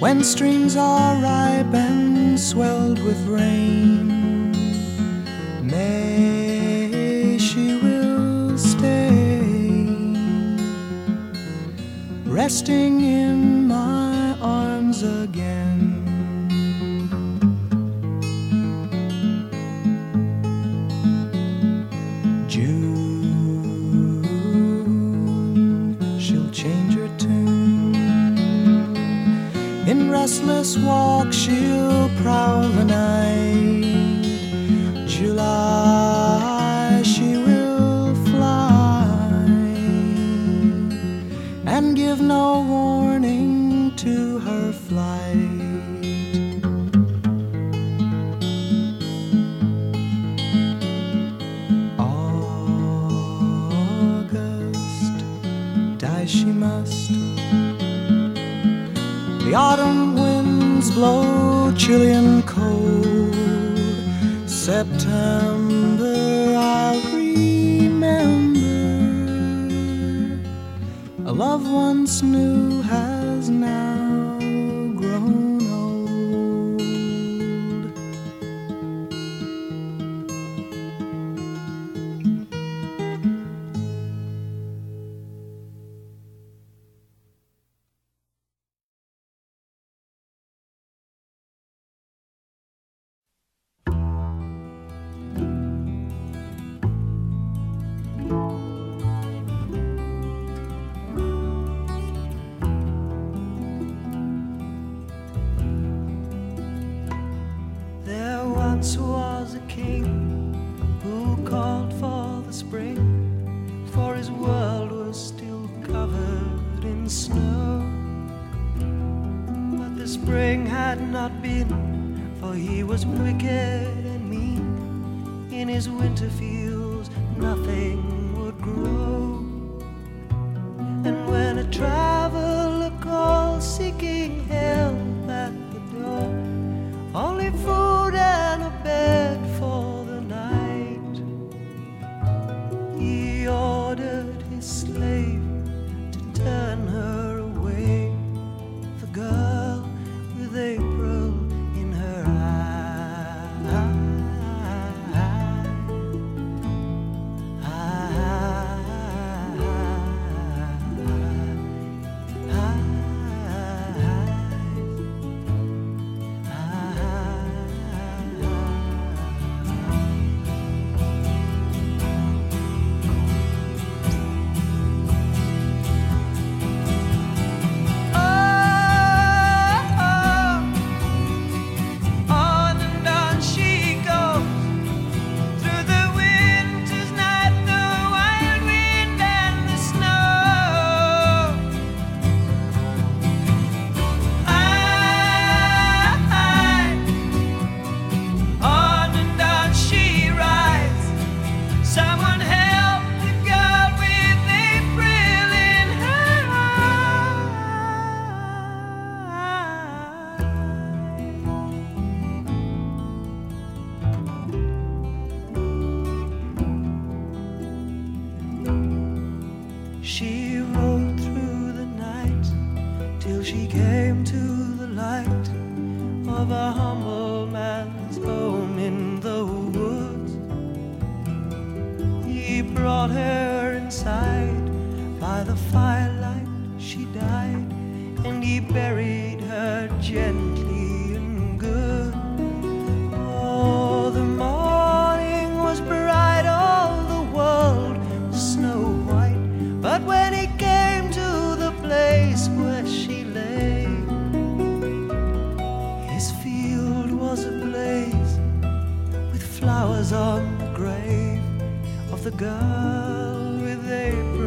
When streams are ripe and swelled with rain, May she will stay, resting in my arms again. Restless walk, she'll prowl the night. July, blow chilly and cold. September, I'll remember. A love once knew has once was a king who called for the spring, for his world was still covered in snow. But the spring had not been, for he was wicked and mean. In his winter fields, nothing would grow. And when a traveler calls seeking help ordered came to the light of a humble man's home in the woods. He brought her inside by the firelight. She died, and he buried her gently flowers on the grave of the girl with a